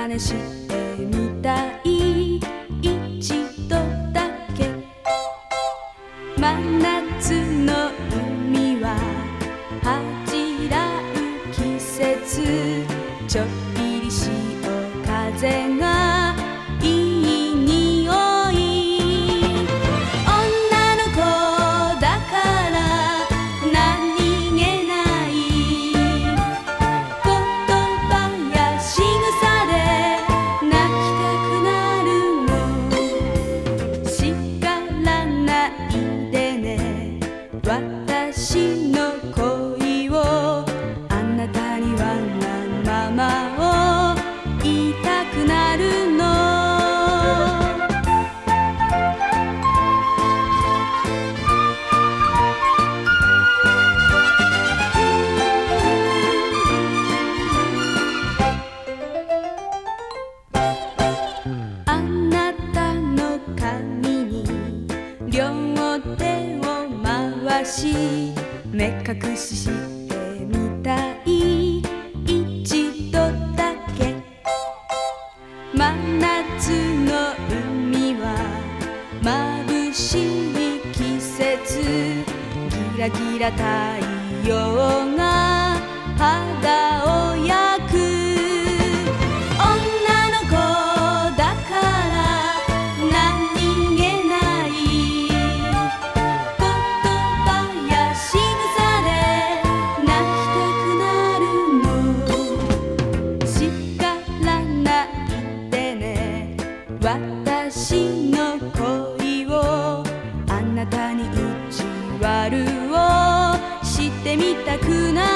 真似してみたい。一度だけ。真夏の海は恥じらう季節。ちょっぴり潮風が私の恋をあなたにはなままを言いたくなるの？あなたの髪に両手を回し目隠ししてみたい。一度だけ。真夏の海は眩しい季節。ギラギラ太陽が肌を私の恋をあなたに意地悪をしてみたくない